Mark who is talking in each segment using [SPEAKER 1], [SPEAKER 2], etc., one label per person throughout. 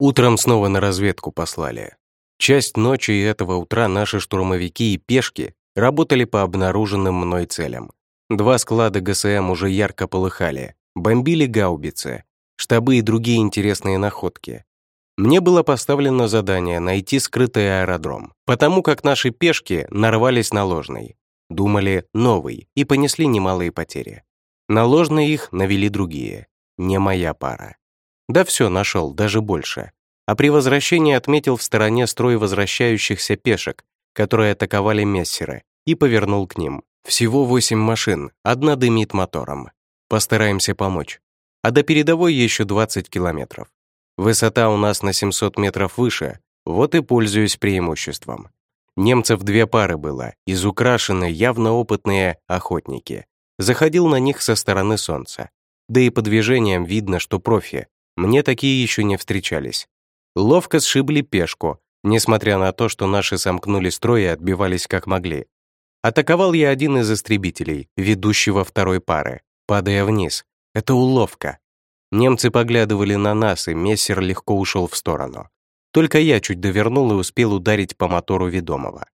[SPEAKER 1] Утром снова на разведку послали. Часть ночи и этого утра наши штурмовики и пешки работали по обнаруженным мной целям. Два склада ГСМ уже ярко полыхали, бомбили гаубицы, штабы и другие интересные находки. Мне было поставлено задание найти скрытый аэродром, потому как наши пешки нарвались на ложный. Думали новый и понесли немалые потери. На ложный их навели другие. Не моя пара. Да все, нашел, даже больше. А при возвращении отметил в стороне строй возвращающихся пешек, которые атаковали мессеры, и повернул к ним. Всего восемь машин, одна дымит мотором. Постараемся помочь. А до передовой еще 20 километров. Высота у нас на 700 метров выше, вот и пользуюсь преимуществом. Немцев две пары было, изукрашенные, явно опытные охотники. Заходил на них со стороны солнца. Да и по движениям видно, что профи. Мне такие еще не встречались. Ловко сшибли пешку, несмотря на то, что наши сомкнули строй и отбивались как могли. Атаковал я один из истребителей, ведущего второй пары, падая вниз. Это уловка. Немцы поглядывали на нас, и мессер легко ушел в сторону. Только я чуть довернул и успел ударить по мотору ведомого.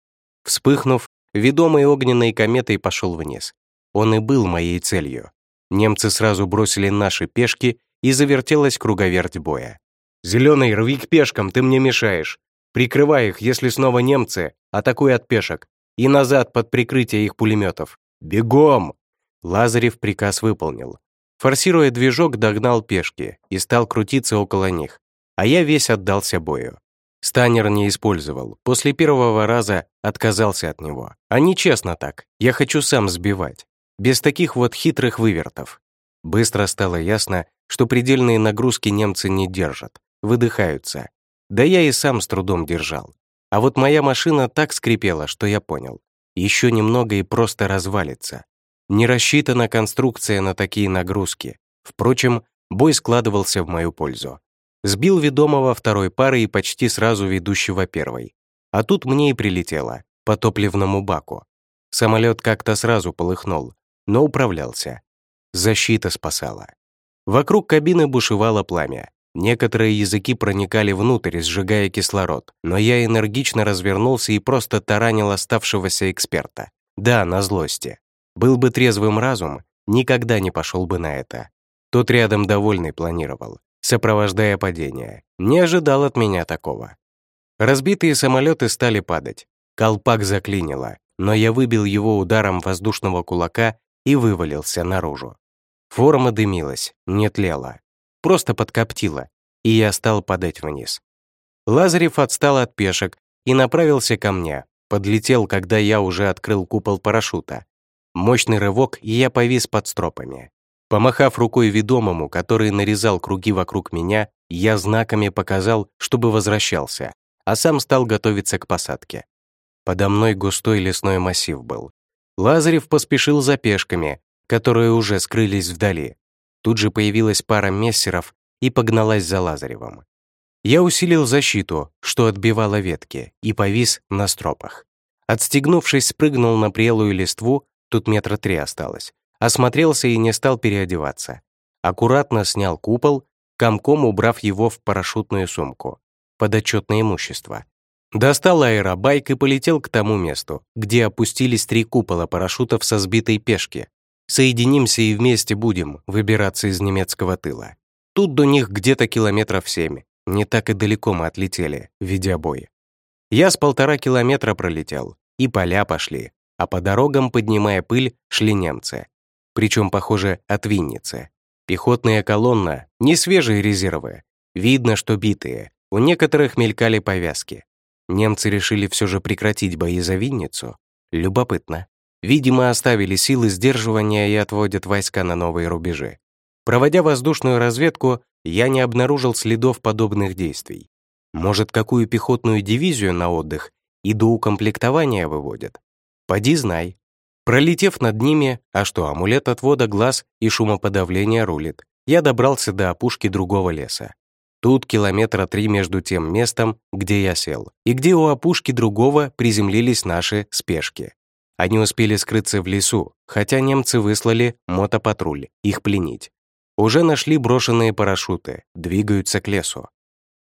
[SPEAKER 1] Вспыхнув, ведомый огненной кометой пошел вниз. Он и был моей целью. Немцы сразу бросили наши пешки, и завертелась круговерть боя. «Зеленый, рви к пешкам, ты мне мешаешь. Прикрывай их, если снова немцы, атакуй от пешек. И назад под прикрытие их пулеметов. Бегом!» Лазарев приказ выполнил. Форсируя движок, догнал пешки и стал крутиться около них, а я весь отдался бою. Станер не использовал, после первого раза отказался от него. А нечестно так, я хочу сам сбивать. Без таких вот хитрых вывертов. Быстро стало ясно, что предельные нагрузки немцы не держат, выдыхаются. Да я и сам с трудом держал. А вот моя машина так скрипела, что я понял. Еще немного и просто развалится. Не рассчитана конструкция на такие нагрузки. Впрочем, бой складывался в мою пользу. Сбил ведомого второй пары и почти сразу ведущего первой. А тут мне и прилетело, по топливному баку. Самолет как-то сразу полыхнул, но управлялся. Защита спасала. Вокруг кабины бушевало пламя. Некоторые языки проникали внутрь, сжигая кислород, но я энергично развернулся и просто таранил оставшегося эксперта. Да, на злости. Был бы трезвым разум, никогда не пошел бы на это. Тот рядом довольный планировал, сопровождая падение. Не ожидал от меня такого. Разбитые самолеты стали падать. Колпак заклинило, но я выбил его ударом воздушного кулака и вывалился наружу. Форма дымилась, не тлела. Просто подкоптила, и я стал падать вниз. Лазарев отстал от пешек и направился ко мне. Подлетел, когда я уже открыл купол парашюта. Мощный рывок, и я повис под стропами. Помахав рукой ведомому, который нарезал круги вокруг меня, я знаками показал, чтобы возвращался, а сам стал готовиться к посадке. Подо мной густой лесной массив был. Лазарев поспешил за пешками, которые уже скрылись вдали. Тут же появилась пара мессеров и погналась за Лазаревым. Я усилил защиту, что отбивало ветки, и повис на стропах. Отстегнувшись, спрыгнул на прелую листву тут метра три осталось, осмотрелся и не стал переодеваться. Аккуратно снял купол, комком убрав его в парашютную сумку, под отчетное имущество. Достал аэробайк и полетел к тому месту, где опустились три купола парашютов со сбитой пешки. Соединимся и вместе будем выбираться из немецкого тыла. Тут до них где-то километров семь. Не так и далеко мы отлетели, ведя бой. Я с полтора километра пролетел, и поля пошли, а по дорогам, поднимая пыль, шли немцы. Причем, похоже, от Винницы. Пехотная колонна, не свежие резервы. Видно, что битые. У некоторых мелькали повязки. Немцы решили все же прекратить бои за Винницу. Любопытно. Видимо, оставили силы сдерживания и отводят войска на новые рубежи. Проводя воздушную разведку, я не обнаружил следов подобных действий. Может, какую пехотную дивизию на отдых и до укомплектования выводят? Поди знай. Пролетев над ними, а что, амулет отвода глаз и шумоподавления рулит, я добрался до опушки другого леса. Тут километра три между тем местом, где я сел, и где у опушки другого приземлились наши спешки. Они успели скрыться в лесу, хотя немцы выслали мотопатруль их пленить. Уже нашли брошенные парашюты, двигаются к лесу.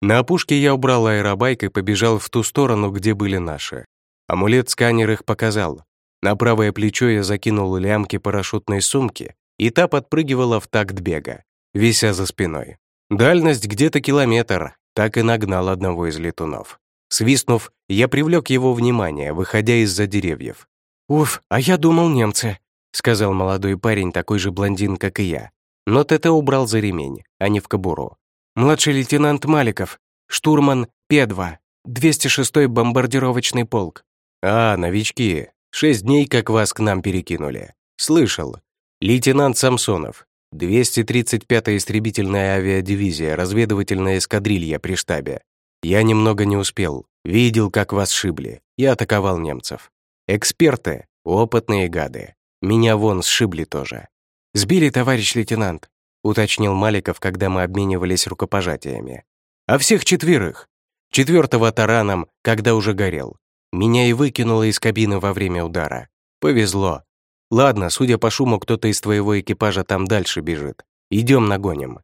[SPEAKER 1] На опушке я убрал аэробайк и побежал в ту сторону, где были наши. Амулет-сканер их показал. На правое плечо я закинул лямки парашютной сумки, и та подпрыгивала в такт бега, вися за спиной. Дальность где-то километр, так и нагнал одного из летунов. Свистнув, я привлек его внимание, выходя из-за деревьев. «Уф, а я думал немцы», — сказал молодой парень, такой же блондин, как и я. Но ТТ убрал за ремень, а не в кобуру. «Младший лейтенант Маликов, штурман П-2, 206-й бомбардировочный полк». «А, новички, шесть дней как вас к нам перекинули. Слышал. Лейтенант Самсонов, 235-я истребительная авиадивизия, разведывательная эскадрилья при штабе. Я немного не успел. Видел, как вас шибли. Я атаковал немцев. Эксперты — опытные гады. Меня вон сшибли тоже. «Сбили, товарищ лейтенант», — уточнил Маликов, когда мы обменивались рукопожатиями. «А всех четверых. Четвертого тараном, когда уже горел. Меня и выкинуло из кабины во время удара. Повезло. Ладно, судя по шуму, кто-то из твоего экипажа там дальше бежит. Идем нагоним».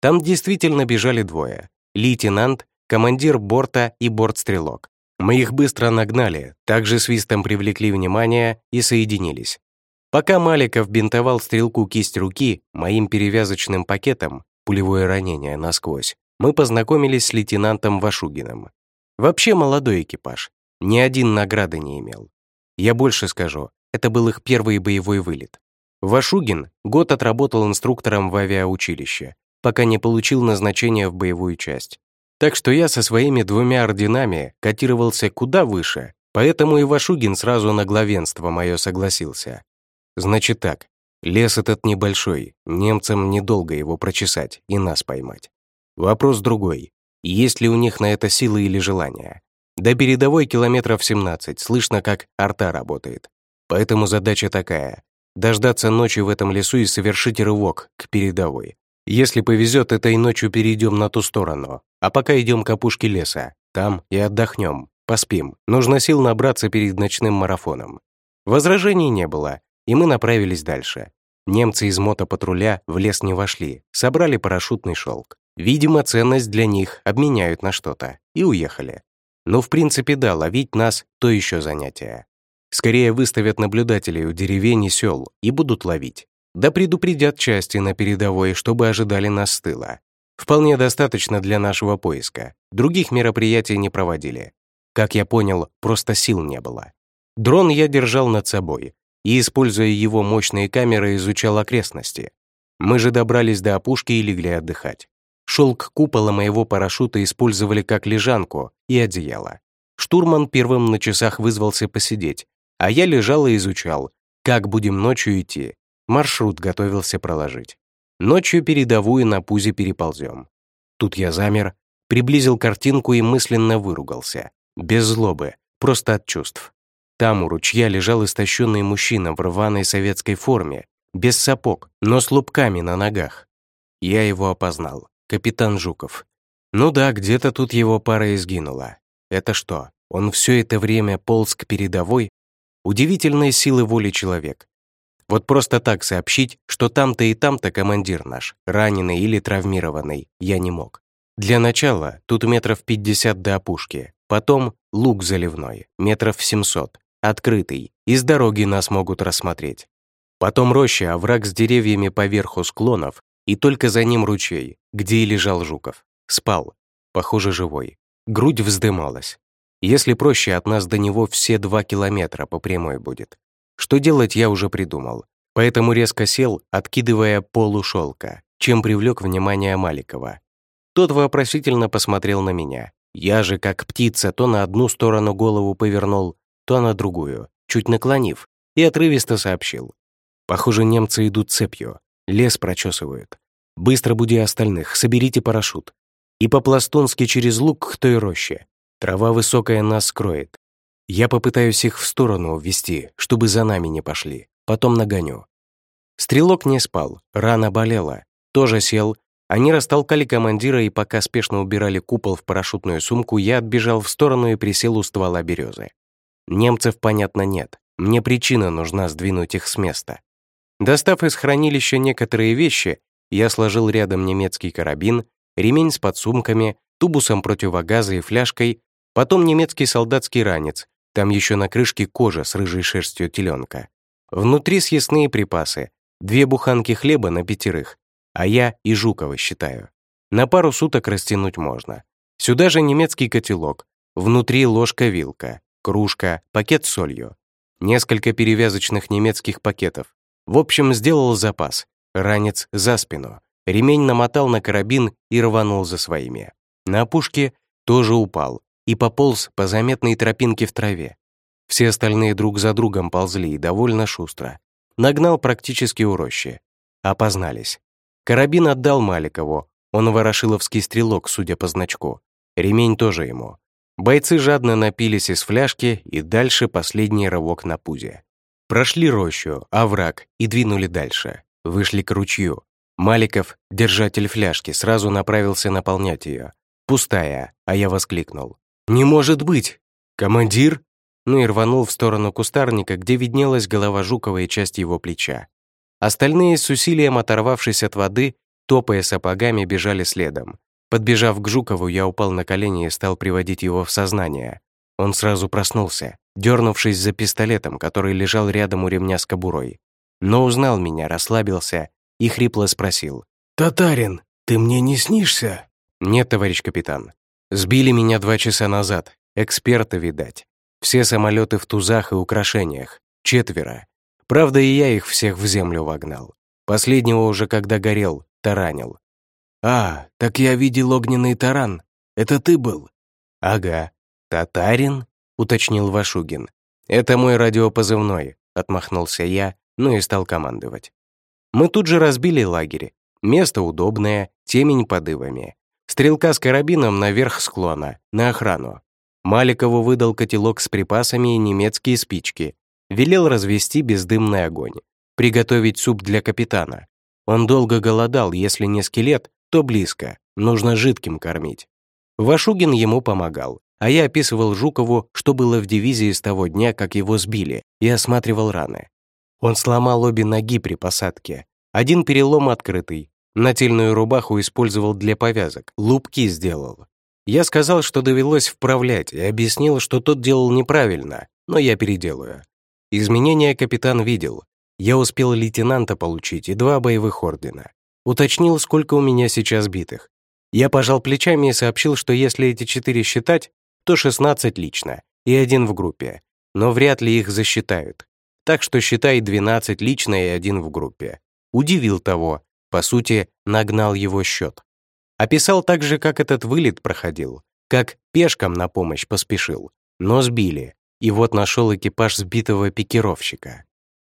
[SPEAKER 1] Там действительно бежали двое. Лейтенант командир борта и бортстрелок. Мы их быстро нагнали, также свистом привлекли внимание и соединились. Пока Маликов бинтовал стрелку кисть руки моим перевязочным пакетом, пулевое ранение насквозь, мы познакомились с лейтенантом Вашугиным. Вообще молодой экипаж, ни один награды не имел. Я больше скажу, это был их первый боевой вылет. Вашугин год отработал инструктором в авиаучилище, пока не получил назначение в боевую часть. Так что я со своими двумя орденами котировался куда выше, поэтому и Вашугин сразу на главенство мое согласился. Значит так, лес этот небольшой, немцам недолго его прочесать и нас поймать. Вопрос другой, есть ли у них на это силы или желание. До передовой километров 17, слышно, как арта работает. Поэтому задача такая — дождаться ночи в этом лесу и совершить рывок к передовой. Если повезет, этой ночью перейдем на ту сторону. А пока идем к опушке леса. Там и отдохнем, поспим. Нужно сил набраться перед ночным марафоном. Возражений не было, и мы направились дальше. Немцы из мотопатруля в лес не вошли, собрали парашютный шелк. Видимо, ценность для них обменяют на что-то. И уехали. Но в принципе да, ловить нас — то еще занятие. Скорее выставят наблюдателей у деревень и сел и будут ловить. Да предупредят части на передовой, чтобы ожидали нас с тыла. Вполне достаточно для нашего поиска. Других мероприятий не проводили. Как я понял, просто сил не было. Дрон я держал над собой и, используя его мощные камеры, изучал окрестности. Мы же добрались до опушки и легли отдыхать. Шелк купола моего парашюта использовали как лежанку и одеяло. Штурман первым на часах вызвался посидеть, а я лежал и изучал, как будем ночью идти, Маршрут готовился проложить. Ночью передовую на пузе переползем. Тут я замер, приблизил картинку и мысленно выругался. Без злобы, просто от чувств. Там у ручья лежал истощенный мужчина в рваной советской форме, без сапог, но с лупками на ногах. Я его опознал. Капитан Жуков. Ну да, где-то тут его пара изгинула. Это что, он все это время полз к передовой? Удивительные силы воли человек. Вот просто так сообщить, что там-то и там-то командир наш, раненый или травмированный, я не мог. Для начала тут метров 50 до опушки, потом луг заливной, метров 700, открытый, из дороги нас могут рассмотреть. Потом роща, овраг с деревьями поверху склонов, и только за ним ручей, где и лежал Жуков. Спал, похоже, живой. Грудь вздымалась. Если проще, от нас до него все два километра по прямой будет. Что делать я уже придумал, поэтому резко сел, откидывая полу шелка, чем привлек внимание Маликова. Тот вопросительно посмотрел на меня. Я же, как птица, то на одну сторону голову повернул, то на другую, чуть наклонив, и отрывисто сообщил. Похоже, немцы идут цепью, лес прочесывают. Быстро буди остальных, соберите парашют. И по-пластунски через луг к той роще. Трава высокая нас скроет. Я попытаюсь их в сторону увести, чтобы за нами не пошли. Потом нагоню». Стрелок не спал, рана болела. Тоже сел. Они растолкали командира, и пока спешно убирали купол в парашютную сумку, я отбежал в сторону и присел у ствола березы. Немцев, понятно, нет. Мне причина нужна сдвинуть их с места. Достав из хранилища некоторые вещи, я сложил рядом немецкий карабин, ремень с подсумками, тубусом противогаза и фляжкой, потом немецкий солдатский ранец, там еще на крышке кожа с рыжей шерстью теленка. Внутри съестные припасы, две буханки хлеба на пятерых, а я и Жукова считаю. На пару суток растянуть можно. Сюда же немецкий котелок, внутри ложка-вилка, кружка, пакет с солью. Несколько перевязочных немецких пакетов. В общем, сделал запас. Ранец за спину. Ремень намотал на карабин и рванул за своими. На опушке тоже упал и пополз по заметной тропинке в траве. Все остальные друг за другом ползли и довольно шустро. Нагнал практически у рощи. Опознались. Карабин отдал Маликову. Он ворошиловский стрелок, судя по значку. Ремень тоже ему. Бойцы жадно напились из фляжки и дальше последний рывок на пузе. Прошли рощу, овраг и двинули дальше. Вышли к ручью. Маликов, держатель фляжки, сразу направился наполнять ее. Пустая, а я воскликнул. «Не может быть! Командир?» Ну и рванул в сторону кустарника, где виднелась голова Жукова и часть его плеча. Остальные, с усилием оторвавшись от воды, топая сапогами, бежали следом. Подбежав к Жукову, я упал на колени и стал приводить его в сознание. Он сразу проснулся, дернувшись за пистолетом, который лежал рядом у ремня с кобурой. Но узнал меня, расслабился и хрипло спросил. «Татарин, ты мне не снишься?» «Нет, товарищ капитан. Сбили меня два часа назад. Эксперты, видать. Все самолеты в тузах и украшениях. Четверо. Правда, и я их всех в землю вогнал. Последнего уже когда горел, таранил. «А, так я видел огненный таран. Это ты был?» «Ага. Татарин?» — уточнил Вашугин. «Это мой радиопозывной», — отмахнулся я, ну и стал командовать. Мы тут же разбили лагерь. Место удобное, темень под ивами. Стрелка с карабином наверх склона, на охрану. Маликову выдал котелок с припасами и немецкие спички. Велел развести бездымный огонь. Приготовить суп для капитана. Он долго голодал, если не скелет, то близко, нужно жидким кормить. Вашугин ему помогал, а я описывал Жукову, что было в дивизии с того дня, как его сбили, и осматривал раны. Он сломал обе ноги при посадке. Один перелом открытый. Нательную рубаху использовал для повязок, лупки сделал. Я сказал, что довелось вправлять, и объяснил, что тот делал неправильно, но я переделаю. Изменения капитан видел. Я успел лейтенанта получить и два боевых ордена. Уточнил, сколько у меня сейчас битых. Я пожал плечами и сообщил, что если эти четыре считать, то 16 лично и один в группе, но вряд ли их засчитают. Так что считай 12 лично и один в группе. Удивил того, по сути, нагнал его счет. Описал также, как этот вылет проходил, как пешком на помощь поспешил, но сбили, и вот нашел экипаж сбитого пикировщика.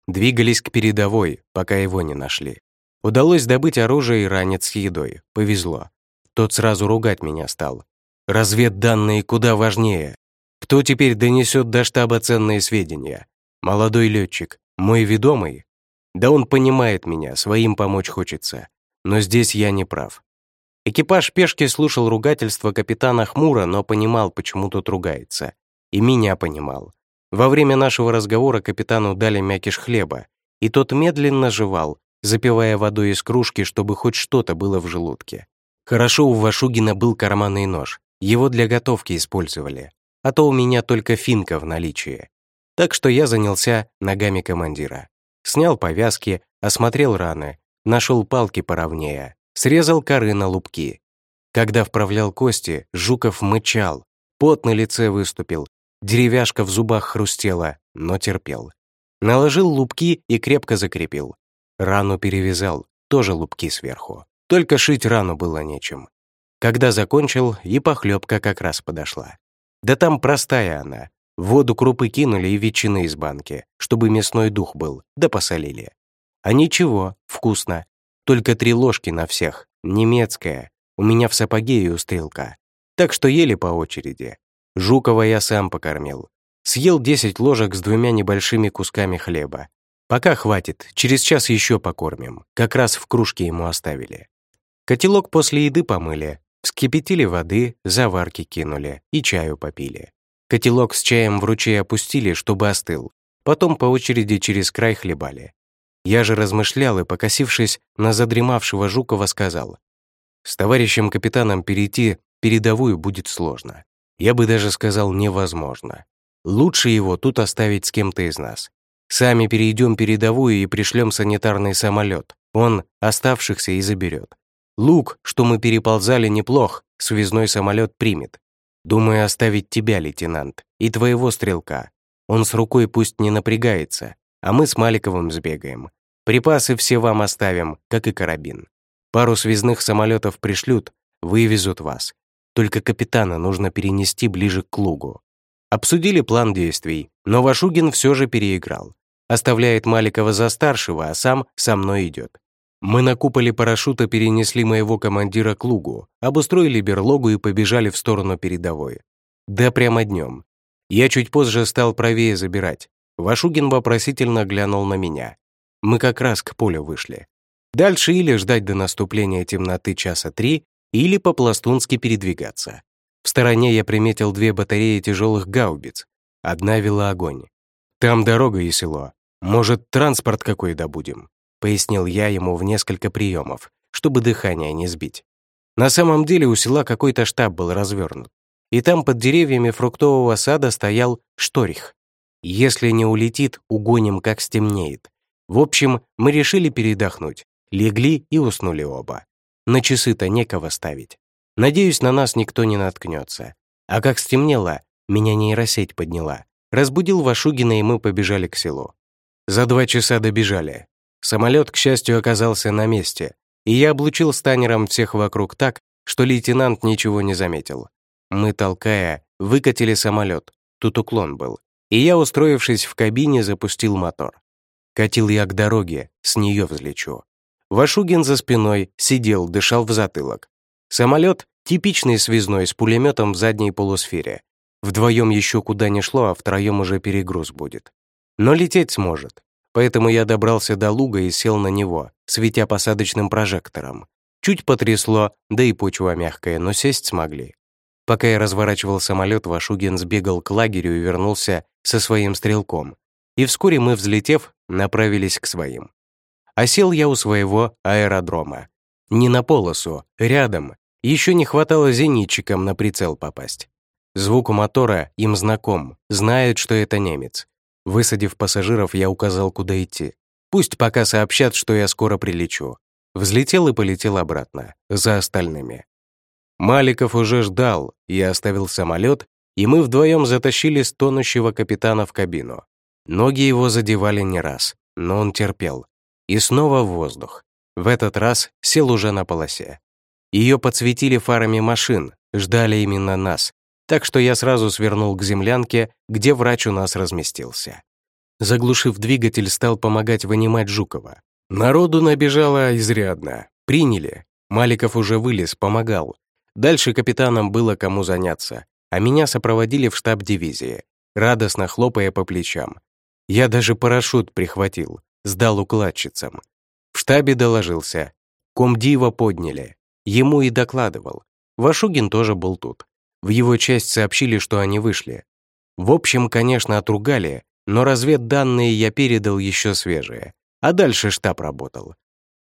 [SPEAKER 1] Двигались к передовой, пока его не нашли. Удалось добыть оружие и ранец с едой. Повезло. Тот сразу ругать меня стал. Разведданные куда важнее. Кто теперь донесет до штаба ценные сведения? Молодой летчик, мой ведомый? Да он понимает меня, своим помочь хочется. Но здесь я не прав. Экипаж пешки слушал ругательство капитана хмуро, но понимал, почему тот ругается. И меня понимал. Во время нашего разговора капитану дали мякиш хлеба, и тот медленно жевал, запивая водой из кружки, чтобы хоть что-то было в желудке. Хорошо у Вашугина был карманный нож, его для готовки использовали, а то у меня только финка в наличии. Так что я занялся ногами командира. Снял повязки, осмотрел раны, нашел палки поровнее, срезал коры на лупки. Когда вправлял кости, Жуков мычал, пот на лице выступил, деревяшка в зубах хрустела, но терпел. Наложил лупки и крепко закрепил. Рану перевязал, тоже лупки сверху. Только шить рану было нечем. Когда закончил, и похлебка как раз подошла. Да там простая она. В воду крупы кинули и ветчины из банки, чтобы мясной дух был, да посолили. А ничего, вкусно. Только три ложки на всех, немецкая. У меня в сапоге и у стрелка. Так что ели по очереди. Жукова я сам покормил. Съел 10 ложек с двумя небольшими кусками хлеба. Пока хватит, через час еще покормим. Как раз в кружке ему оставили. Котелок после еды помыли, вскипятили воды, заварки кинули и чаю попили. Котелок с чаем в ручей опустили, чтобы остыл. Потом по очереди через край хлебали. Я же размышлял и, покосившись на задремавшего Жукова, сказал, «С товарищем капитаном перейти передовую будет сложно. Я бы даже сказал, невозможно. Лучше его тут оставить с кем-то из нас. Сами перейдем передовую и пришлем санитарный самолет. Он оставшихся и заберет. Лук, что мы переползали, неплох, связной самолет примет. Думаю оставить тебя, лейтенант, и твоего стрелка. Он с рукой пусть не напрягается, а мы с Маликовым сбегаем. Припасы все вам оставим, как и карабин. Пару связных самолетов пришлют, вывезут вас. Только капитана нужно перенести ближе к лугу. Обсудили план действий, но Вашугин все же переиграл. Оставляет Маликова за старшего, а сам со мной идет. Мы на куполе парашюта перенесли моего командира к лугу, обустроили берлогу и побежали в сторону передовой. Да прямо днем. Я чуть позже стал правее забирать. Вашугин вопросительно глянул на меня. Мы как раз к полю вышли. Дальше или ждать до наступления темноты часа три, или по-пластунски передвигаться. В стороне я приметил две батареи тяжелых гаубиц. Одна вела огонь. Там дорога и село. Может, транспорт какой добудем пояснил я ему в несколько приемов, чтобы дыхание не сбить. На самом деле у села какой-то штаб был развернут, и там под деревьями фруктового сада стоял шторих. Если не улетит, угоним, как стемнеет. В общем, мы решили передохнуть, легли и уснули оба. На часы-то некого ставить. Надеюсь, на нас никто не наткнется. А как стемнело, меня нейросеть подняла. Разбудил Вашугина, и мы побежали к селу. За два часа добежали. Самолет, к счастью, оказался на месте, и я облучил станером всех вокруг так, что лейтенант ничего не заметил. Мы, толкая, выкатили самолет, тут уклон был, и я, устроившись в кабине, запустил мотор. Катил я к дороге, с нее взлечу. Вашугин за спиной сидел, дышал в затылок. Самолет типичный связной с пулеметом в задней полусфере. Вдвоем еще куда не шло, а втроем уже перегруз будет. Но лететь сможет. Поэтому я добрался до луга и сел на него, светя посадочным прожектором. Чуть потрясло, да и почва мягкая, но сесть смогли. Пока я разворачивал самолет, Вашугин сбегал к лагерю и вернулся со своим стрелком. И вскоре мы, взлетев, направились к своим. А сел я у своего аэродрома. Не на полосу, рядом. Еще не хватало зенитчикам на прицел попасть. Звук мотора им знаком, знают, что это немец. Высадив пассажиров, я указал, куда идти. Пусть пока сообщат, что я скоро прилечу. Взлетел и полетел обратно, за остальными. Маликов уже ждал, я оставил самолет, и мы вдвоем затащили стонущего капитана в кабину. Ноги его задевали не раз, но он терпел. И снова в воздух. В этот раз сел уже на полосе. Ее подсветили фарами машин, ждали именно нас, так что я сразу свернул к землянке, где врач у нас разместился. Заглушив двигатель, стал помогать вынимать Жукова. Народу набежало изрядно. Приняли. Маликов уже вылез, помогал. Дальше капитаном было кому заняться, а меня сопроводили в штаб дивизии, радостно хлопая по плечам. Я даже парашют прихватил, сдал укладчицам. В штабе доложился. Комдива подняли. Ему и докладывал. Вашугин тоже был тут. В его часть сообщили, что они вышли. В общем, конечно, отругали, но разведданные я передал еще свежие. А дальше штаб работал.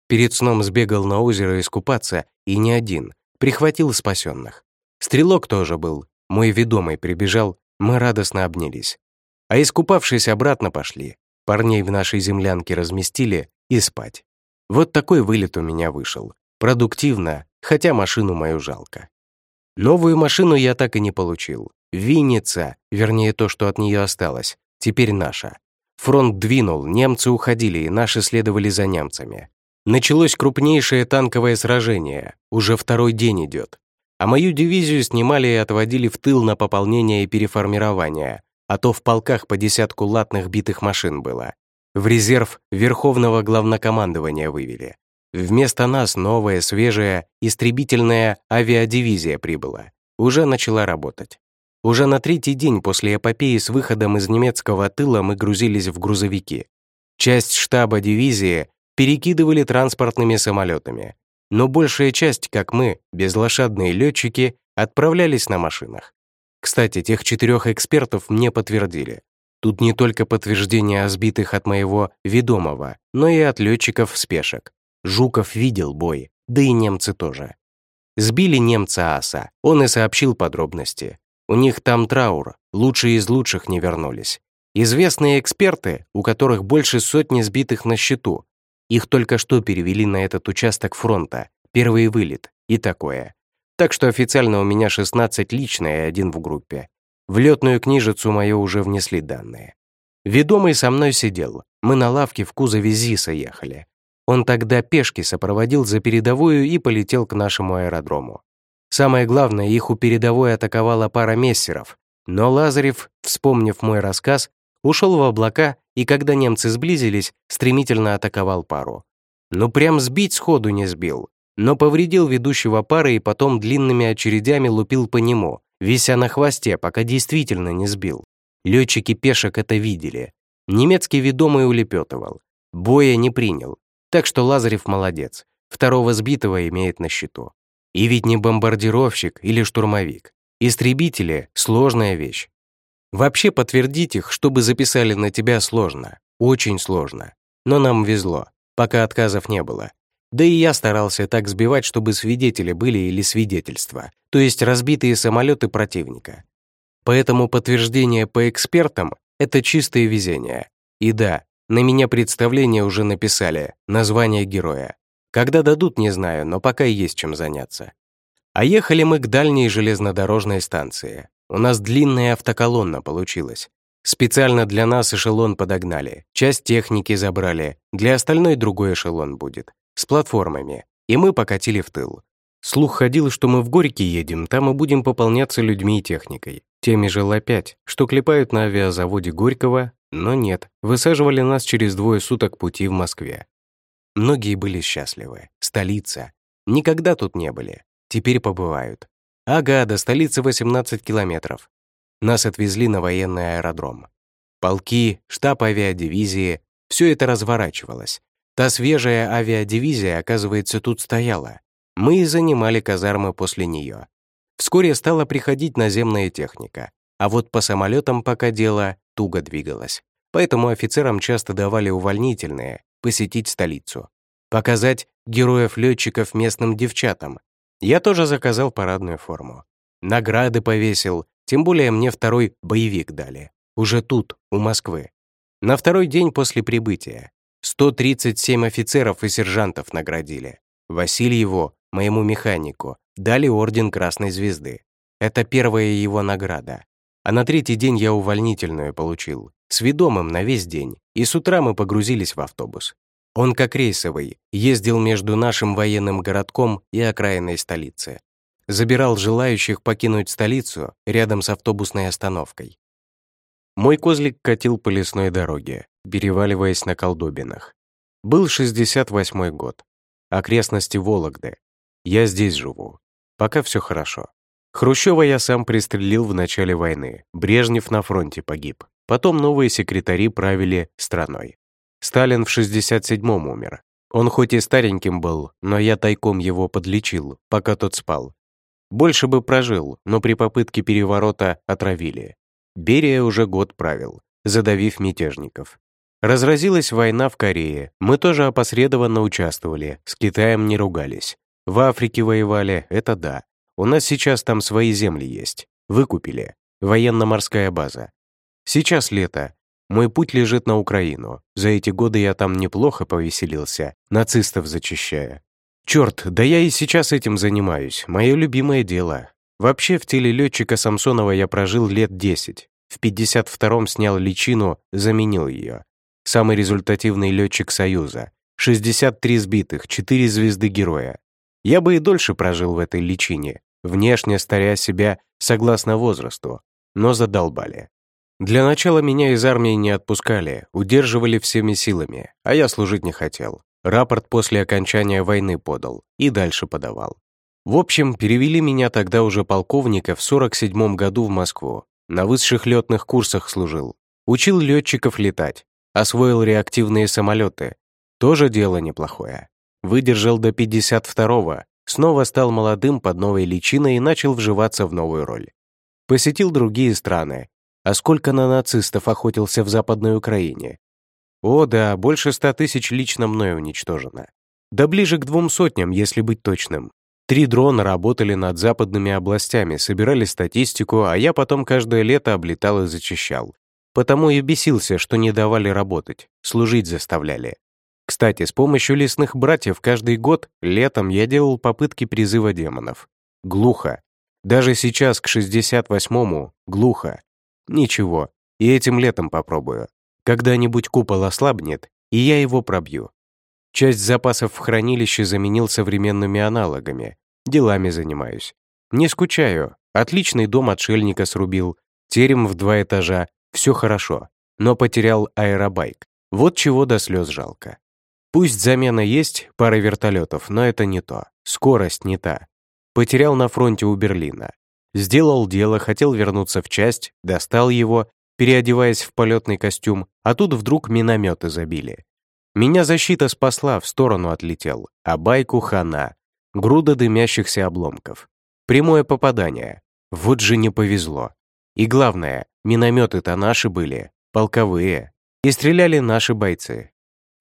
[SPEAKER 1] Перед сном сбегал на озеро искупаться, и не один, прихватил спасенных. Стрелок тоже был, мой ведомый прибежал, мы радостно обнялись. А искупавшись, обратно пошли. Парней в нашей землянке разместили и спать. Вот такой вылет у меня вышел. Продуктивно, хотя машину мою жалко. Новую машину я так и не получил. Винница, вернее то, что от нее осталось, теперь наша. Фронт двинул, немцы уходили, и наши следовали за немцами. Началось крупнейшее танковое сражение, уже второй день идет. А мою дивизию снимали и отводили в тыл на пополнение и переформирование, а то в полках по десятку латных битых машин было. В резерв Верховного Главнокомандования вывели. Вместо нас новая, свежая, истребительная авиадивизия прибыла. Уже начала работать. Уже на третий день после эпопеи с выходом из немецкого тыла мы грузились в грузовики. Часть штаба дивизии перекидывали транспортными самолетами, но большая часть, как мы, безлошадные летчики, отправлялись на машинах. Кстати, тех четырех экспертов мне подтвердили. Тут не только подтверждение о сбитых от моего ведомого, но и от летчиков спешек. Жуков видел бой, да и немцы тоже. Сбили немца аса, он и сообщил подробности. У них там траур, лучшие из лучших не вернулись. Известные эксперты, у которых больше сотни сбитых на счету. Их только что перевели на этот участок фронта, первый вылет и такое. Так что официально у меня 16 лично и один в группе. В летную книжицу мою уже внесли данные. Ведомый со мной сидел. Мы на лавке в кузове ЗИСа ехали. Он тогда пешки сопроводил за передовую и полетел к нашему аэродрому. Самое главное, их у передовой атаковала пара мессеров, но Лазарев, вспомнив мой рассказ, ушел в облака и, когда немцы сблизились, стремительно атаковал пару. Ну прям сбить сходу не сбил, но повредил ведущего пары и потом длинными очередями лупил по нему, вися на хвосте, пока действительно не сбил. Летчики пешек это видели. Немецкий ведомый улепетывал. Боя не принял. Так что Лазарев молодец. Второго сбитого имеет на счету. И ведь не бомбардировщик или штурмовик. Истребители — сложная вещь. Вообще подтвердить их, чтобы записали на тебя, сложно. Очень сложно. Но нам везло, пока отказов не было. Да и я старался так сбивать, чтобы свидетели были или свидетельства, то есть разбитые самолеты противника. Поэтому подтверждение по экспертам — это чистое везение. И да, на меня представление уже написали, название героя. Когда дадут, не знаю, но пока есть чем заняться. А ехали мы к дальней железнодорожной станции. У нас длинная автоколонна получилась. Специально для нас эшелон подогнали, часть техники забрали, для остальной другой эшелон будет, с платформами, и мы покатили в тыл. Слух ходил, что мы в Горький едем, там и будем пополняться людьми и техникой. Теми же Ла-5, что клепают на авиазаводе Горького, но нет, высаживали нас через двое суток пути в Москве. Многие были счастливы. Столица. Никогда тут не были. Теперь побывают. Ага, до столицы 18 километров. Нас отвезли на военный аэродром. Полки, штаб авиадивизии — все это разворачивалось. Та свежая авиадивизия, оказывается, тут стояла. Мы и занимали казармы после нее. Вскоре стала приходить наземная техника, а вот по самолетам пока дело туго двигалось. Поэтому офицерам часто давали увольнительные посетить столицу. Показать героев-летчиков местным девчатам. Я тоже заказал парадную форму. Награды повесил, тем более мне второй боевик дали. Уже тут, у Москвы. На второй день после прибытия. 137 офицеров и сержантов наградили. Васильеву, моему механику, дали орден Красной Звезды. Это первая его награда. А на третий день я увольнительную получил, с ведомым на весь день, и с утра мы погрузились в автобус. Он как рейсовый, ездил между нашим военным городком и окраиной столицы. Забирал желающих покинуть столицу рядом с автобусной остановкой. Мой козлик катил по лесной дороге, переваливаясь на колдобинах. Был 68-й год. Окрестности Вологды. Я здесь живу. Пока все хорошо. Хрущева я сам пристрелил в начале войны. Брежнев на фронте погиб. Потом новые секретари правили страной. Сталин в 67-м умер. Он хоть и стареньким был, но я тайком его подлечил, пока тот спал. Больше бы прожил, но при попытке переворота отравили. Берия уже год правил, задавив мятежников. Разразилась война в Корее, мы тоже опосредованно участвовали, с Китаем не ругались. В Африке воевали, это да. У нас сейчас там свои земли есть. Выкупили. Военно-морская база. Сейчас лето. Мой путь лежит на Украину. За эти годы я там неплохо повеселился, нацистов зачищая. Черт, да я и сейчас этим занимаюсь. Мое любимое дело. Вообще, в теле летчика Самсонова я прожил лет 10. В 52-м снял личину, заменил ее. Самый результативный летчик Союза. 63 сбитых, 4 звезды героя. Я бы и дольше прожил в этой личине, внешне старя себя согласно возрасту, но задолбали. Для начала меня из армии не отпускали, удерживали всеми силами, а я служить не хотел. Рапорт после окончания войны подал и дальше подавал. В общем, перевели меня тогда уже полковника в 47-м году в Москву. На высших летных курсах служил. Учил летчиков летать. Освоил реактивные самолеты. Тоже дело неплохое. Выдержал до 52-го, снова стал молодым под новой личиной и начал вживаться в новую роль. Посетил другие страны. А сколько на нацистов охотился в Западной Украине? О да, больше ста тысяч лично мной уничтожено. Да ближе к двум сотням, если быть точным. Три дрона работали над западными областями, собирали статистику, а я потом каждое лето облетал и зачищал. Потому и бесился, что не давали работать, служить заставляли. Кстати, с помощью лесных братьев каждый год, летом, я делал попытки призыва демонов. Глухо. Даже сейчас, к 68-му, глухо. Ничего, и этим летом попробую. Когда-нибудь купол ослабнет, и я его пробью. Часть запасов в хранилище заменил современными аналогами. Делами занимаюсь. Не скучаю. Отличный дом отшельника срубил. Терем в два этажа. Все хорошо. Но потерял аэробайк. Вот чего до слез жалко. Пусть замена есть, пара вертолетов, но это не то. Скорость не та. Потерял на фронте у Берлина. Сделал дело, хотел вернуться в часть, достал его, переодеваясь в полетный костюм, а тут вдруг минометы забили. Меня защита спасла, в сторону отлетел, а байку хана. Груда дымящихся обломков. Прямое попадание. Вот же не повезло. И главное, минометы-то наши были, полковые. И стреляли наши бойцы.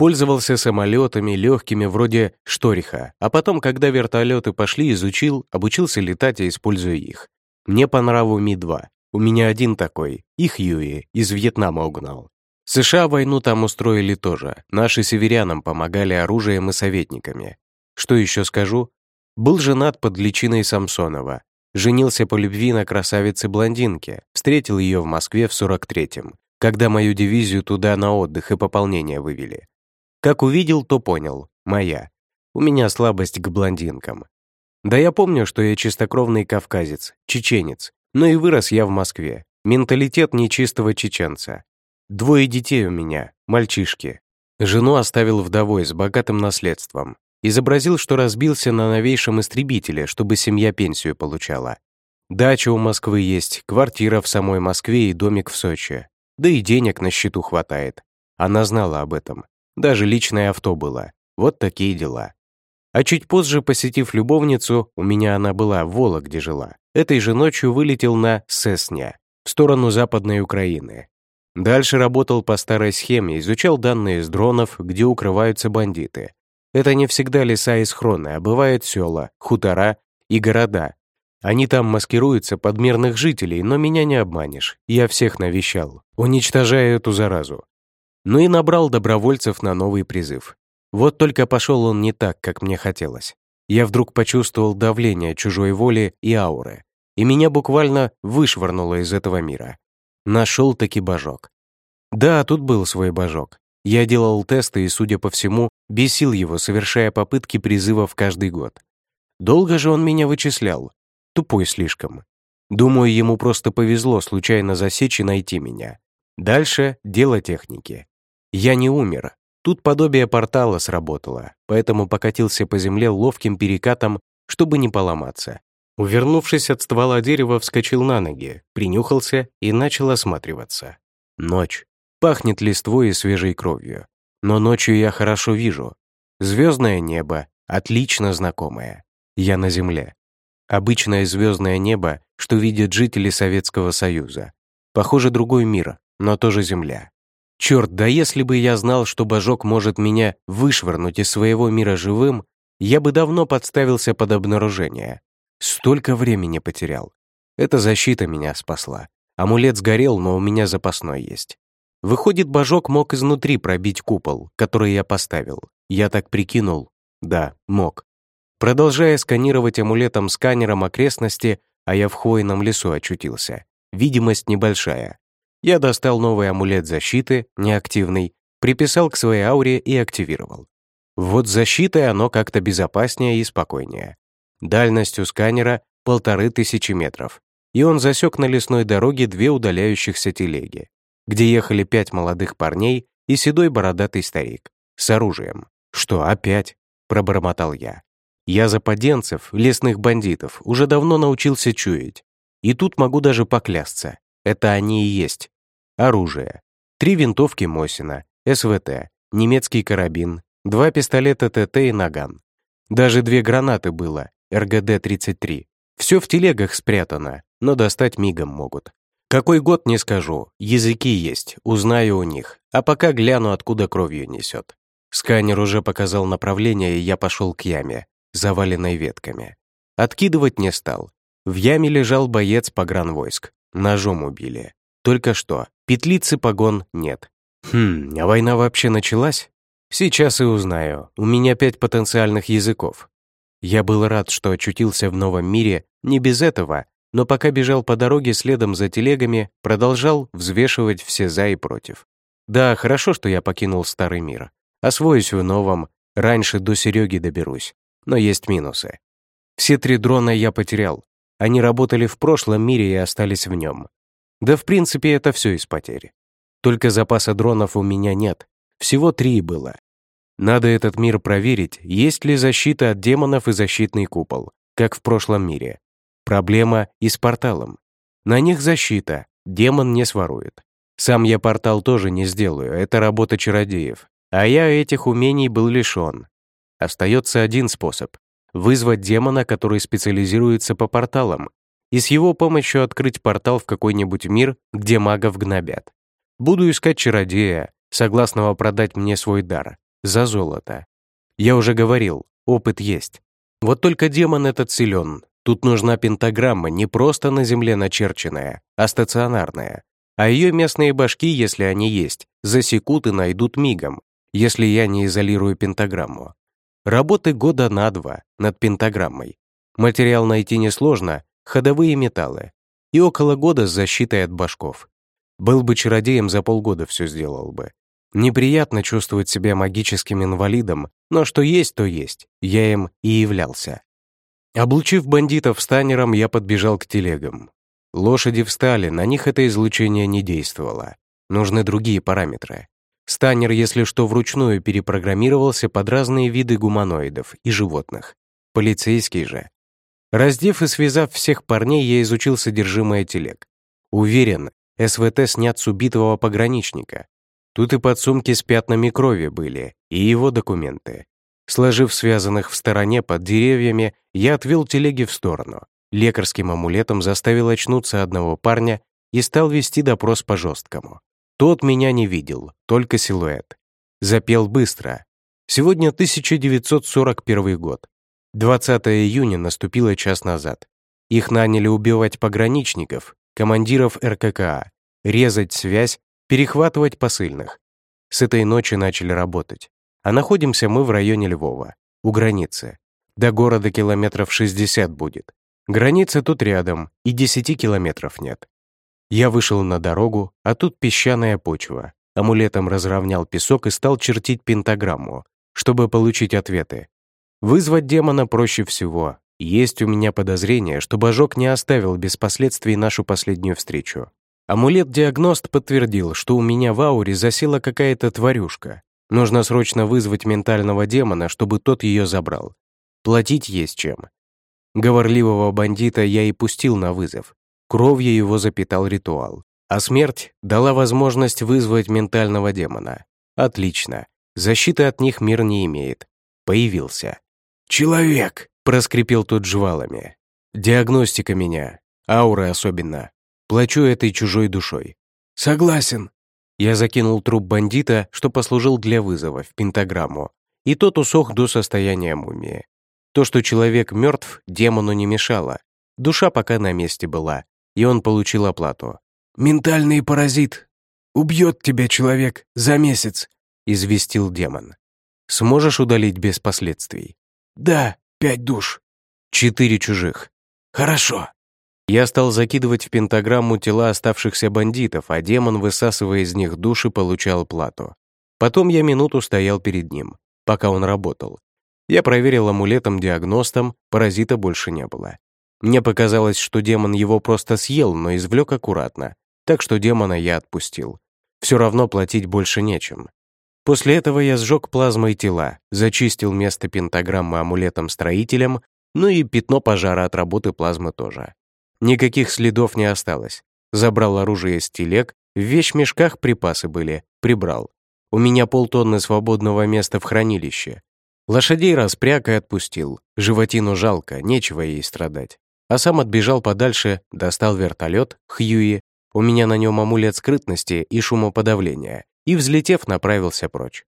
[SPEAKER 1] Пользовался самолетами легкими вроде Шториха, а потом, когда вертолеты пошли, изучил, обучился летать и используя их. Мне по нраву Ми-2. У меня один такой, и Хьюи, из Вьетнама угнал. США войну там устроили тоже. Наши северянам помогали оружием и советниками. Что еще скажу? Был женат под личиной Самсонова. Женился по любви на красавице-блондинке. Встретил ее в Москве в 43-м, когда мою дивизию туда на отдых и пополнение вывели. Как увидел, то понял. Моя. У меня слабость к блондинкам. Да я помню, что я чистокровный кавказец, чеченец, но и вырос я в Москве. Менталитет нечистого чеченца. Двое детей у меня, мальчишки. Жену оставил вдовой с богатым наследством. Изобразил, что разбился на новейшем истребителе, чтобы семья пенсию получала. Дача у Москвы есть, квартира в самой Москве и домик в Сочи. Да и денег на счету хватает. Она знала об этом. Даже личное авто было. Вот такие дела. А чуть позже, посетив любовницу, у меня она была в Вологде жила, этой же ночью вылетел на Сесня, в сторону Западной Украины. Дальше работал по старой схеме, изучал данные с дронов, где укрываются бандиты. Это не всегда леса и схроны, а бывают села, хутора и города. Они там маскируются под мирных жителей, но меня не обманешь. Я всех навещал, уничтожая эту заразу но и набрал добровольцев на новый призыв. Вот только пошел он не так, как мне хотелось. Я вдруг почувствовал давление чужой воли и ауры, и меня буквально вышвырнуло из этого мира. Нашел таки божок. Да, тут был свой божок. Я делал тесты и, судя по всему, бесил его, совершая попытки призывов каждый год. Долго же он меня вычислял. Тупой слишком. Думаю, ему просто повезло случайно засечь и найти меня. Дальше — дело техники. Я не умер. Тут подобие портала сработало, поэтому покатился по земле ловким перекатом, чтобы не поломаться. Увернувшись от ствола дерева, вскочил на ноги, принюхался и начал осматриваться. Ночь. Пахнет листвой и свежей кровью. Но ночью я хорошо вижу. Звездное небо, отлично знакомое. Я на земле. Обычное звездное небо, что видят жители Советского Союза. Похоже, другой мир, но тоже земля. Черт, да если бы я знал, что божок может меня вышвырнуть из своего мира живым, я бы давно подставился под обнаружение. Столько времени потерял. Эта защита меня спасла. Амулет сгорел, но у меня запасной есть. Выходит, божок мог изнутри пробить купол, который я поставил. Я так прикинул. Да, мог. Продолжая сканировать амулетом-сканером окрестности, а я в хвойном лесу очутился. Видимость небольшая. Я достал новый амулет защиты, неактивный, приписал к своей ауре и активировал. Вот защитой оно как-то безопаснее и спокойнее. Дальность у сканера — полторы тысячи метров, и он засек на лесной дороге две удаляющихся телеги, где ехали пять молодых парней и седой бородатый старик с оружием. «Что, опять?» — пробормотал я. «Я западенцев, лесных бандитов, уже давно научился чуять. И тут могу даже поклясться. Это они и есть. Оружие. Три винтовки Мосина, СВТ, немецкий карабин, два пистолета ТТ и наган. Даже две гранаты было, РГД-33. Все в телегах спрятано, но достать мигом могут. Какой год, не скажу. Языки есть, узнаю у них. А пока гляну, откуда кровью несет. Сканер уже показал направление, и я пошел к яме, заваленной ветками. Откидывать не стал. В яме лежал боец погранвойск. Ножом убили. Только что. Петлицы погон нет. Хм, а война вообще началась? Сейчас и узнаю. У меня пять потенциальных языков. Я был рад, что очутился в новом мире не без этого, но пока бежал по дороге следом за телегами, продолжал взвешивать все «за» и «против». Да, хорошо, что я покинул старый мир. Освоюсь в новом, раньше до Сереги доберусь. Но есть минусы. Все три дрона я потерял. Они работали в прошлом мире и остались в нем. Да, в принципе, это все из потери. Только запаса дронов у меня нет. Всего три было. Надо этот мир проверить, есть ли защита от демонов и защитный купол, как в прошлом мире. Проблема и с порталом. На них защита, демон не сворует. Сам я портал тоже не сделаю, это работа чародеев. А я этих умений был лишён. Остается один способ — вызвать демона, который специализируется по порталам, и с его помощью открыть портал в какой-нибудь мир, где магов гнобят. Буду искать чародея, согласного продать мне свой дар, за золото. Я уже говорил, опыт есть. Вот только демон этот силен, Тут нужна пентаграмма, не просто на земле начерченная, а стационарная. А ее местные башки, если они есть, засекут и найдут мигом, если я не изолирую пентаграмму. Работы года на два над пентаграммой. Материал найти несложно, ходовые металлы. И около года с защитой от башков. Был бы чародеем, за полгода все сделал бы. Неприятно чувствовать себя магическим инвалидом, но что есть, то есть. Я им и являлся. Облучив бандитов станером, я подбежал к телегам. Лошади встали, на них это излучение не действовало. Нужны другие параметры. Станер, если что, вручную перепрограммировался под разные виды гуманоидов и животных. Полицейский же. Раздев и связав всех парней, я изучил содержимое телег. Уверен, СВТ снят с убитого пограничника. Тут и подсумки с пятнами крови были, и его документы. Сложив связанных в стороне под деревьями, я отвел телеги в сторону. Лекарским амулетом заставил очнуться одного парня и стал вести допрос по-жесткому. Тот меня не видел, только силуэт. Запел быстро. Сегодня 1941 год. 20 июня наступило час назад. Их наняли убивать пограничников, командиров РККА, резать связь, перехватывать посыльных. С этой ночи начали работать. А находимся мы в районе Львова, у границы. До города километров 60 будет. Граница тут рядом, и 10 километров нет. Я вышел на дорогу, а тут песчаная почва. Амулетом разровнял песок и стал чертить пентаграмму, чтобы получить ответы. Вызвать демона проще всего. Есть у меня подозрение, что Божок не оставил без последствий нашу последнюю встречу. Амулет-диагност подтвердил, что у меня в ауре засела какая-то тварюшка, Нужно срочно вызвать ментального демона, чтобы тот ее забрал. Платить есть чем. Говорливого бандита я и пустил на вызов. Кровью его запитал ритуал. А смерть дала возможность вызвать ментального демона. Отлично. Защиты от них мир не имеет. Появился. «Человек!» — проскрипел тот жвалами. «Диагностика меня. Аура особенно. Плачу этой чужой душой». «Согласен», я закинул труп бандита, что послужил для вызова, в пентаграмму, и тот усох до состояния мумии. То, что человек мертв, демону не мешало. Душа пока на месте была, и он получил оплату. «Ментальный паразит. Убьет тебя человек за месяц», — известил демон. «Сможешь удалить без последствий?» «Да, пять душ». «Четыре чужих». «Хорошо». Я стал закидывать в пентаграмму тела оставшихся бандитов, а демон, высасывая из них души, получал плату. Потом я минуту стоял перед ним, пока он работал. Я проверил амулетом-диагностом, паразита больше не было. Мне показалось, что демон его просто съел, но извлек аккуратно, так что демона я отпустил. Все равно платить больше нечем. После этого я сжег плазмой тела, зачистил место пентаграммы амулетом-строителем, ну и пятно пожара от работы плазмы тоже. Никаких следов не осталось. Забрал оружие из телег, в вещмешках припасы были, прибрал. У меня полтонны свободного места в хранилище. Лошадей распряг и отпустил. Животину жалко, нечего ей страдать. А сам отбежал подальше, достал вертолет, Хьюи, у меня на нем амулет скрытности и шумоподавления, и, взлетев, направился прочь.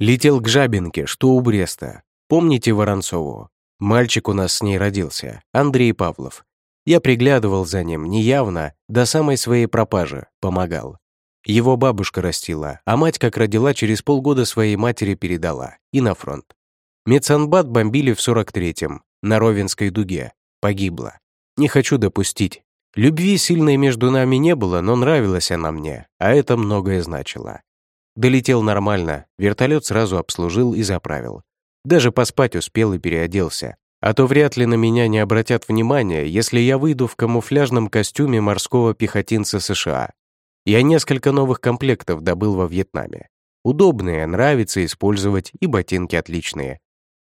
[SPEAKER 1] Летел к Жабинке, что у Бреста. Помните Воронцову? Мальчик у нас с ней родился, Андрей Павлов. Я приглядывал за ним, неявно, до самой своей пропажи, помогал. Его бабушка растила, а мать, как родила, через полгода своей матери передала. И на фронт. Медсанбат бомбили в 43-м, на Ровенской дуге. Погибла. Не хочу допустить. Любви сильной между нами не было, но нравилась она мне, а это многое значило. Долетел нормально, вертолет сразу обслужил и заправил. Даже поспать успел и переоделся. А то вряд ли на меня не обратят внимания, если я выйду в камуфляжном костюме морского пехотинца США. Я несколько новых комплектов добыл во Вьетнаме. Удобные, нравится использовать, и ботинки отличные.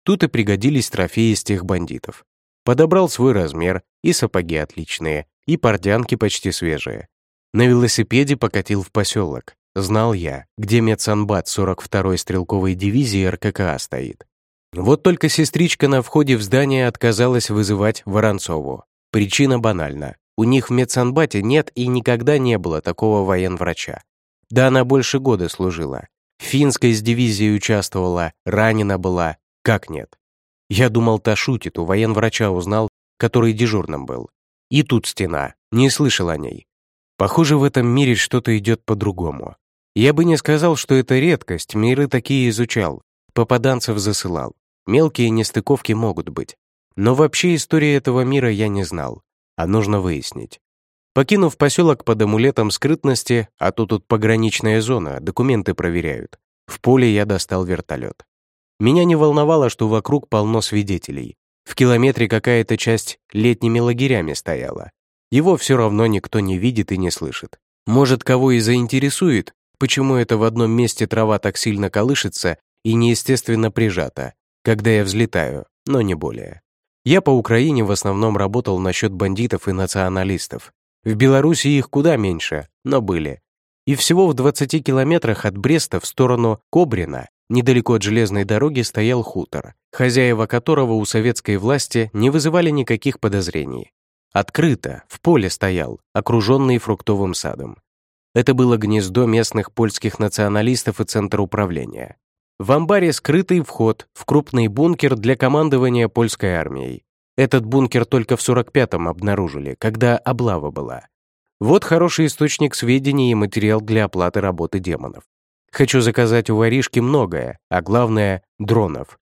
[SPEAKER 1] Тут и пригодились трофеи с тех бандитов. Подобрал свой размер, и сапоги отличные, и портянки почти свежие. На велосипеде покатил в поселок. Знал я, где медсанбат 42-й стрелковой дивизии РККА стоит. Вот только сестричка на входе в здание отказалась вызывать Воронцову. Причина банальна. У них в медсанбате нет и никогда не было такого военврача. Да она больше года служила. В финской с дивизией участвовала, ранена была. Как нет? Я думал, та шутит, у военврача узнал, который дежурным был. И тут стена, не слышал о ней. Похоже, в этом мире что-то идет по-другому. Я бы не сказал, что это редкость, миры такие изучал, попаданцев засылал. Мелкие нестыковки могут быть. Но вообще истории этого мира я не знал а нужно выяснить. Покинув поселок под амулетом скрытности, а то тут пограничная зона, документы проверяют, в поле я достал вертолет. Меня не волновало, что вокруг полно свидетелей. В километре какая-то часть летними лагерями стояла. Его все равно никто не видит и не слышит. Может, кого и заинтересует, почему это в одном месте трава так сильно колышется и неестественно прижата, когда я взлетаю, но не более. Я по Украине в основном работал насчет бандитов и националистов. В Беларуси их куда меньше, но были. И всего в 20 километрах от Бреста в сторону Кобрина, недалеко от железной дороги, стоял хутор, хозяева которого у советской власти не вызывали никаких подозрений. Открыто, в поле стоял, окруженный фруктовым садом. Это было гнездо местных польских националистов и центр управления. В амбаре скрытый вход в крупный бункер для командования польской армией. Этот бункер только в 45-м обнаружили, когда облава была. Вот хороший источник сведений и материал для оплаты работы демонов. Хочу заказать у воришки многое, а главное — дронов.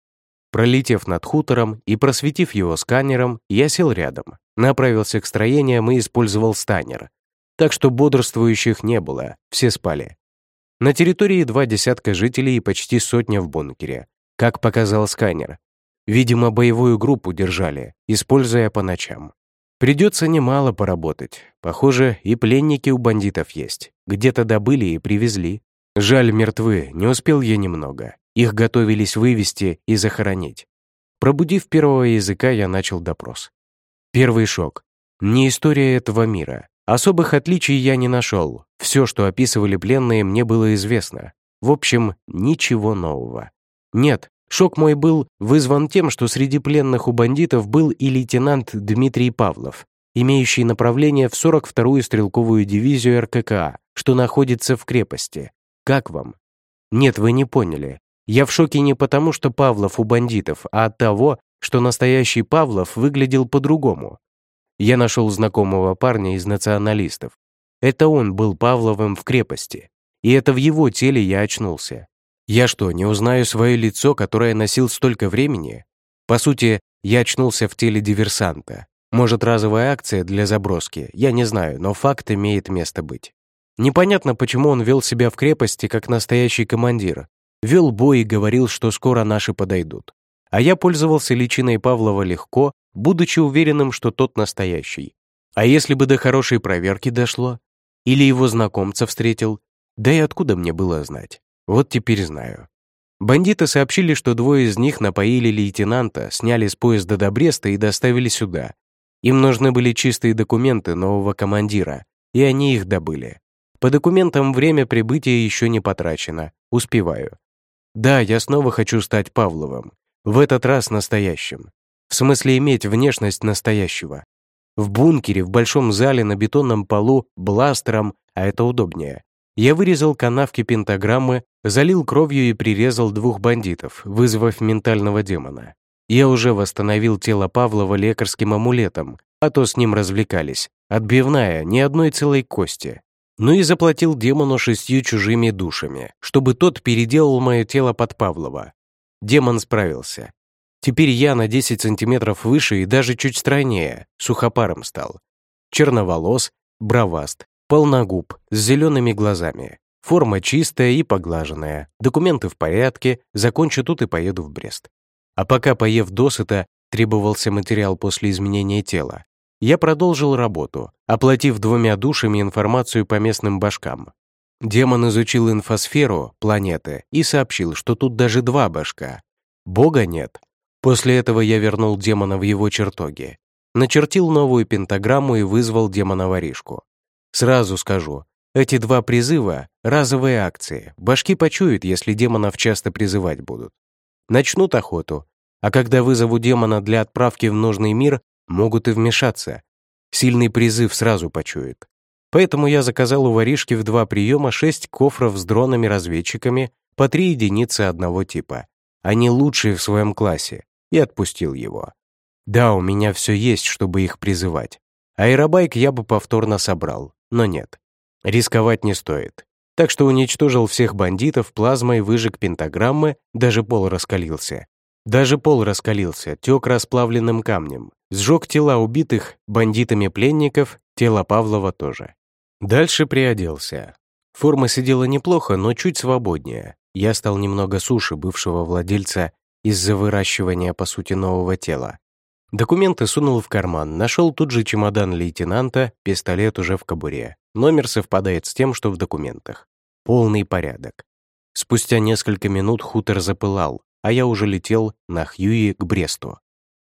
[SPEAKER 1] Пролетев над хутором и просветив его сканером, я сел рядом, направился к строениям и использовал станер. Так что бодрствующих не было, все спали. На территории два десятка жителей и почти сотня в бункере, как показал сканер. Видимо, боевую группу держали, используя по ночам. Придется немало поработать. Похоже, и пленники у бандитов есть. Где-то добыли и привезли. Жаль, мертвы, не успел я немного. Их готовились вывести и захоронить. Пробудив первого языка, я начал допрос. Первый шок. Не история этого мира. Особых отличий я не нашел. Все, что описывали пленные, мне было известно. В общем, ничего нового. Нет, шок мой был вызван тем, что среди пленных у бандитов был и лейтенант Дмитрий Павлов, имеющий направление в 42-ю стрелковую дивизию РККА, что находится в крепости. Как вам? Нет, вы не поняли. Я в шоке не потому, что Павлов у бандитов, а от того, что настоящий Павлов выглядел по-другому. Я нашел знакомого парня из националистов. Это он был Павловым в крепости. И это в его теле я очнулся. Я что, не узнаю свое лицо, которое носил столько времени? По сути, я очнулся в теле диверсанта. Может, разовая акция для заброски, я не знаю, но факт имеет место быть. Непонятно, почему он вел себя в крепости как настоящий командир. Вел бой и говорил, что скоро наши подойдут. А я пользовался личиной Павлова легко, будучи уверенным, что тот настоящий. А если бы до хорошей проверки дошло? Или его знакомца встретил? Да и откуда мне было знать? Вот теперь знаю. Бандиты сообщили, что двое из них напоили лейтенанта, сняли с поезда до Бреста и доставили сюда. Им нужны были чистые документы нового командира, и они их добыли. По документам время прибытия еще не потрачено. Успеваю. Да, я снова хочу стать Павловым. В этот раз настоящим. В смысле иметь внешность настоящего. В бункере, в большом зале на бетонном полу, бластером, а это удобнее. Я вырезал канавки пентаграммы, залил кровью и прирезал двух бандитов, вызвав ментального демона. Я уже восстановил тело Павлова лекарским амулетом, а то с ним развлекались. Отбивная, ни одной целой кости. Ну и заплатил демону шестью чужими душами, чтобы тот переделал мое тело под Павлова. Демон справился. Теперь я на 10 сантиметров выше и даже чуть стройнее, сухопаром стал. Черноволос, броваст, полногуб, с зелеными глазами. Форма чистая и поглаженная, документы в порядке, закончу тут и поеду в Брест. А пока, поев досыта, требовался материал после изменения тела, я продолжил работу, оплатив двумя душами информацию по местным башкам. Демон изучил инфосферу планеты и сообщил, что тут даже два башка. Бога нет. После этого я вернул демона в его чертоги, начертил новую пентаграмму и вызвал демона-воришку. Сразу скажу, эти два призыва — разовые акции. Башки почуют, если демонов часто призывать будут. Начнут охоту, а когда вызову демона для отправки в нужный мир, могут и вмешаться. Сильный призыв сразу почует. Поэтому я заказал у воришки в два приема шесть кофров с дронами-разведчиками по три единицы одного типа. Они лучшие в своем классе, и отпустил его. Да, у меня все есть, чтобы их призывать. Аэробайк я бы повторно собрал, но нет. Рисковать не стоит. Так что уничтожил всех бандитов плазмой, выжег пентаграммы, даже пол раскалился. Даже пол раскалился, тек расплавленным камнем. Сжег тела убитых бандитами пленников, тело Павлова тоже. Дальше приоделся. Форма сидела неплохо, но чуть свободнее. Я стал немного суше бывшего владельца из-за выращивания, по сути, нового тела. Документы сунул в карман, нашел тут же чемодан лейтенанта, пистолет уже в кобуре. Номер совпадает с тем, что в документах. Полный порядок. Спустя несколько минут хутор запылал, а я уже летел на Хьюи к Бресту.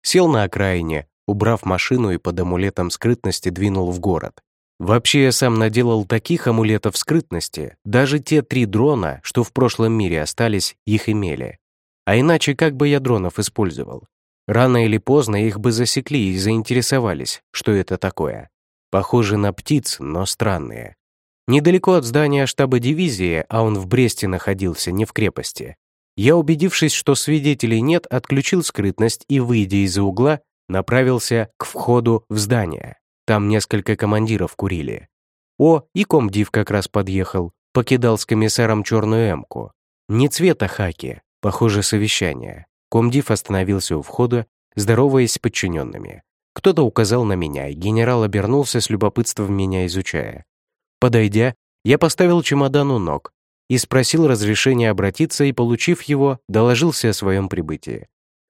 [SPEAKER 1] Сел на окраине, убрав машину и под амулетом скрытности двинул в город. Вообще я сам наделал таких амулетов скрытности, даже те три дрона, что в прошлом мире остались, их имели. А иначе как бы я дронов использовал? Рано или поздно их бы засекли и заинтересовались, что это такое. Похожи на птиц, но странные. Недалеко от здания штаба дивизии, а он в Бресте находился, не в крепости, я, убедившись, что свидетелей нет, отключил скрытность и, выйдя из-за угла, направился к входу в здание. Там несколько командиров курили. О, и комдив как раз подъехал, покидал с комиссаром черную эмку. Не цвета хаки, похоже, совещание. Комдив остановился у входа, здороваясь с подчиненными. Кто-то указал на меня, и генерал обернулся с любопытством меня изучая. Подойдя, я поставил чемодан у ног, и спросил разрешения обратиться и, получив его, доложился о своем прибытии.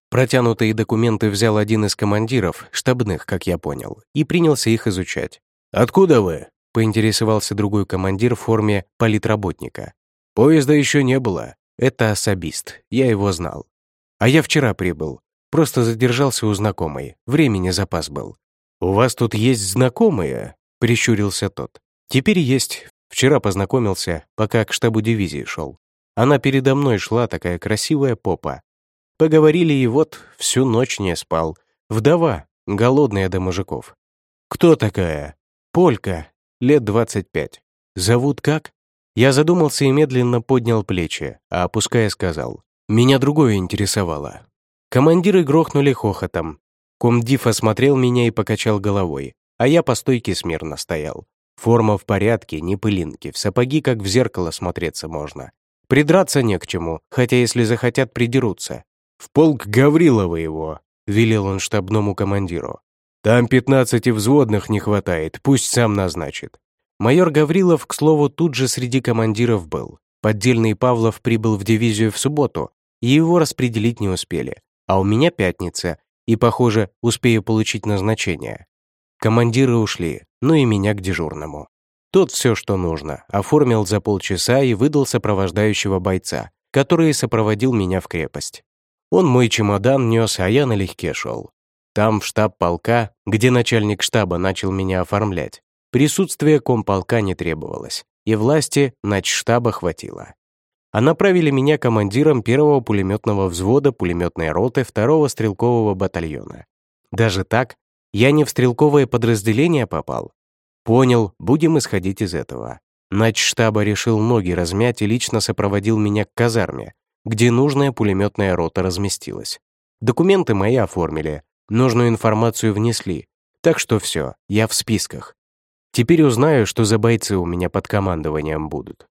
[SPEAKER 1] Протянутые документы взял один из командиров, штабных, как я понял, и принялся их изучать.
[SPEAKER 2] «Откуда вы?»
[SPEAKER 1] — поинтересовался другой командир в форме политработника.
[SPEAKER 2] «Поезда еще не было».
[SPEAKER 1] «Это особист, я его знал. А я вчера прибыл, просто задержался у знакомой, времени запас был».
[SPEAKER 2] «У вас тут есть знакомые?»
[SPEAKER 1] — прищурился тот. «Теперь есть, Вчера познакомился, пока к штабу дивизии шел. Она передо мной шла, такая красивая попа. Поговорили, и вот всю ночь не спал. Вдова, голодная до мужиков.
[SPEAKER 2] «Кто такая?»
[SPEAKER 1] «Полька, лет 25. Зовут как?» Я задумался и медленно поднял плечи, а опуская сказал. Меня другое интересовало. Командиры грохнули хохотом. Комдив осмотрел меня и покачал головой, а я по стойке смирно стоял. Форма в порядке, не пылинки, в сапоги как в зеркало смотреться можно. Придраться не к чему, хотя если захотят, придерутся.
[SPEAKER 2] «В полк Гаврилова его», — велел он штабному командиру. «Там пятнадцати взводных не хватает, пусть сам назначит».
[SPEAKER 1] Майор Гаврилов, к слову, тут же среди командиров был. Поддельный Павлов прибыл в дивизию в субботу, и его распределить не успели. А у меня пятница, и, похоже, успею получить назначение. Командиры ушли, ну и меня к дежурному. Тот все, что нужно, оформил за полчаса и выдал сопровождающего бойца, который сопроводил меня в крепость. Он мой чемодан нес, а я налегке шел. Там, в штаб полка, где начальник штаба начал меня оформлять, присутствие комполка не требовалось, и власти штаба хватило. А направили меня командиром первого пулеметного взвода пулеметной роты второго стрелкового батальона. Даже так, я не в стрелковое подразделение попал? Понял, будем исходить из этого. штаба решил ноги размять и лично сопроводил меня к казарме, где нужная пулеметная рота разместилась. Документы мои оформили, нужную информацию внесли, так что все, я в списках. Теперь узнаю, что за бойцы у меня под командованием будут.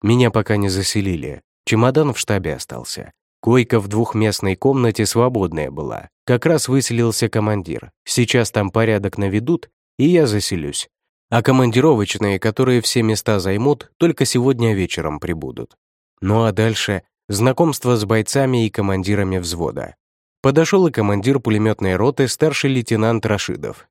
[SPEAKER 1] Меня пока не заселили, чемодан в штабе остался. Койка в двухместной комнате свободная была. Как раз выселился командир. Сейчас там порядок наведут, и я заселюсь. А командировочные, которые все места займут, только сегодня вечером прибудут. Ну а дальше знакомство с бойцами и командирами взвода. Подошел и командир пулеметной роты, старший лейтенант Рашидов.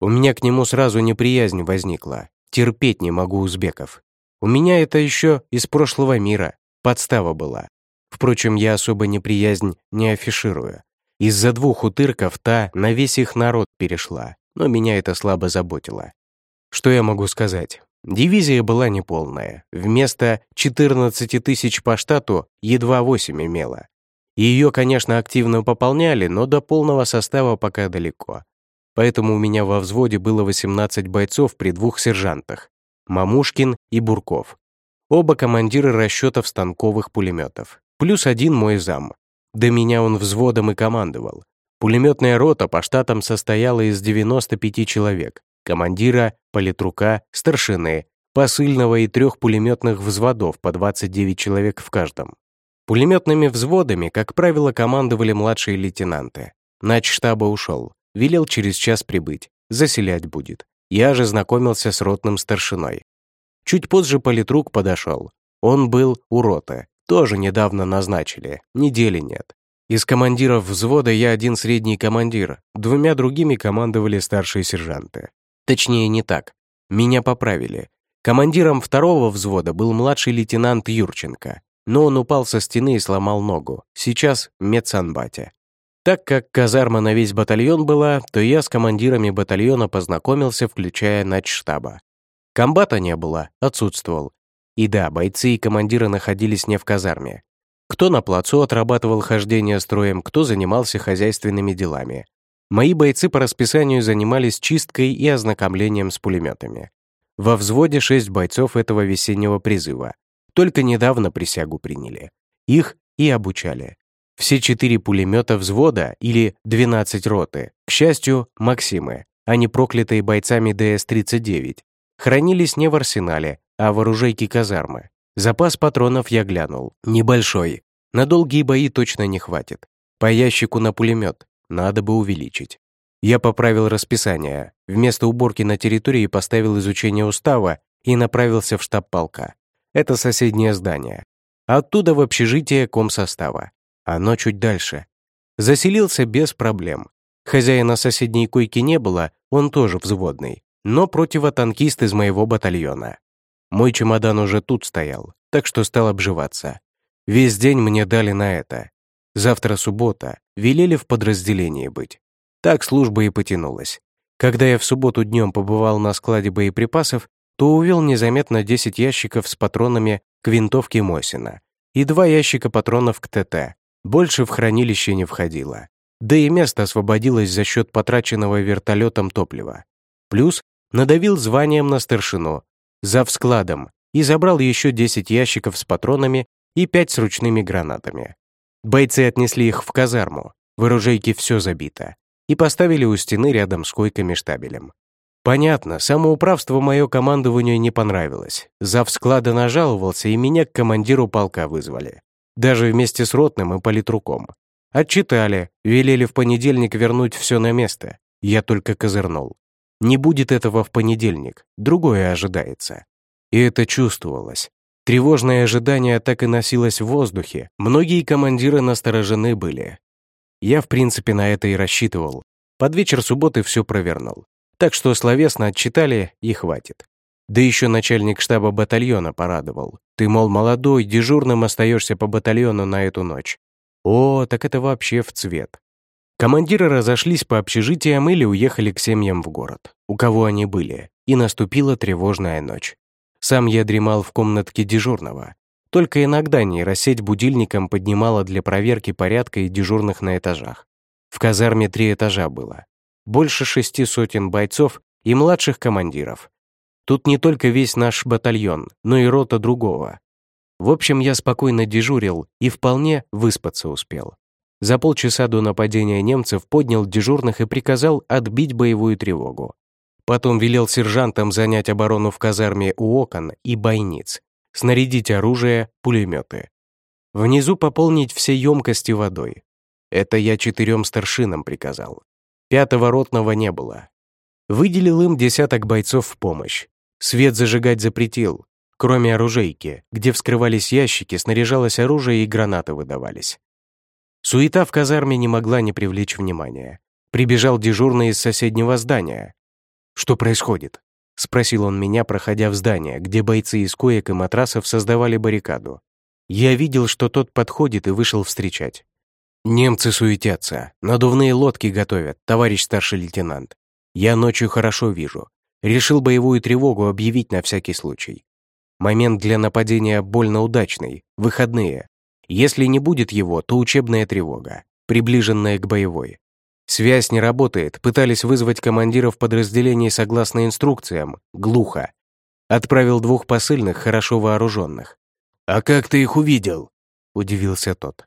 [SPEAKER 1] У меня к нему сразу неприязнь возникла. Терпеть не могу узбеков. У меня это еще из прошлого мира. Подстава была. Впрочем, я особо неприязнь не афиширую. Из-за двух утырков та на весь их народ перешла, но меня это слабо заботило. Что я могу сказать? Дивизия была неполная. Вместо 14 тысяч по штату едва 8 имела. Ее, конечно, активно пополняли, но до полного состава пока далеко. Поэтому у меня во взводе было 18 бойцов при двух сержантах — Мамушкин и Бурков. Оба командиры расчетов станковых пулеметов. Плюс один мой зам. До меня он взводом и командовал. Пулеметная рота по штатам состояла из 95 человек. Командира, политрука, старшины, посыльного и трех пулеметных взводов по 29 человек в каждом. Пулеметными взводами, как правило, командовали младшие лейтенанты. Нач штаба ушел. Велел через час прибыть. Заселять будет. Я же знакомился с ротным старшиной. Чуть позже политрук подошел. Он был у роты. Тоже недавно назначили. Недели нет. Из командиров взвода я один средний командир. Двумя другими командовали старшие сержанты. Точнее, не так. Меня поправили. Командиром второго взвода был младший лейтенант Юрченко. Но он упал со стены и сломал ногу. Сейчас медсанбате. Так как казарма на весь батальон была, то я с командирами батальона познакомился, включая начштаба. Комбата не было, отсутствовал. И да, бойцы и командиры находились не в казарме. Кто на плацу отрабатывал хождение строем, кто занимался хозяйственными делами. Мои бойцы по расписанию занимались чисткой и ознакомлением с пулеметами. Во взводе шесть бойцов этого весеннего призыва. Только недавно присягу приняли. Их и обучали. Все четыре пулемета взвода или 12 роты, к счастью, Максимы, а не проклятые бойцами ДС-39, хранились не в арсенале, а в оружейке казармы. Запас патронов я глянул. Небольшой. На долгие бои точно не хватит. По ящику на пулемет. Надо бы увеличить. Я поправил расписание. Вместо уборки на территории поставил изучение устава и направился в штаб полка. Это соседнее здание. Оттуда в общежитие комсостава. Оно чуть дальше. Заселился без проблем. Хозяина соседней койки не было, он тоже взводный, но противотанкист из моего батальона. Мой чемодан уже тут стоял, так что стал обживаться. Весь день мне дали на это. Завтра суббота, велели в подразделении быть. Так служба и потянулась. Когда я в субботу днем побывал на складе боеприпасов, то увел незаметно 10 ящиков с патронами к винтовке Мосина и два ящика патронов к ТТ, больше в хранилище не входило. Да и место освободилось за счет потраченного вертолетом топлива. Плюс надавил званием на старшину, зав складом, и забрал еще 10 ящиков с патронами и 5 с ручными гранатами. Бойцы отнесли их в казарму, в оружейке все забито, и поставили у стены рядом с койками штабелем. Понятно, самоуправство мое командованию не понравилось. Зав склада нажаловался, и меня к командиру полка вызвали. Даже вместе с ротным и политруком. Отчитали, велели в понедельник вернуть все на место. Я только козырнул. Не будет этого в понедельник, другое ожидается. И это чувствовалось. Тревожное ожидание так и носилось в воздухе. Многие командиры насторожены были. Я, в принципе, на это и рассчитывал. Под вечер субботы все провернул. Так что словесно отчитали и хватит. Да еще начальник штаба батальона порадовал. Ты, мол, молодой, дежурным остаешься по батальону на эту ночь. О, так это вообще в цвет. Командиры разошлись по общежитиям или уехали к семьям в город, у кого они были, и наступила тревожная ночь. Сам я дремал в комнатке дежурного. Только иногда нейросеть будильником поднимала для проверки порядка и дежурных на этажах. В казарме три этажа было. Больше шести сотен бойцов и младших командиров. Тут не только весь наш батальон, но и рота другого. В общем, я спокойно дежурил и вполне выспаться успел. За полчаса до нападения немцев поднял дежурных и приказал отбить боевую тревогу. Потом велел сержантам занять оборону в казарме у окон и бойниц, снарядить оружие, пулеметы. Внизу пополнить все емкости водой. Это я четырем старшинам приказал. Пятого ротного не было. Выделил им десяток бойцов в помощь. Свет зажигать запретил, кроме оружейки, где вскрывались ящики, снаряжалось оружие и гранаты выдавались. Суета в казарме не могла не привлечь внимания. Прибежал дежурный из соседнего здания. «Что происходит?» — спросил он меня, проходя в здание, где бойцы из коек и матрасов создавали баррикаду. Я видел, что тот подходит и вышел встречать. «Немцы суетятся, надувные лодки готовят, товарищ старший лейтенант. Я ночью хорошо вижу. Решил боевую тревогу объявить на всякий случай. Момент для нападения больно удачный, выходные. Если не будет его, то учебная тревога, приближенная к боевой. Связь не работает, пытались вызвать командиров подразделений согласно инструкциям, глухо. Отправил двух посыльных, хорошо вооруженных. «А как ты их увидел?» — удивился тот.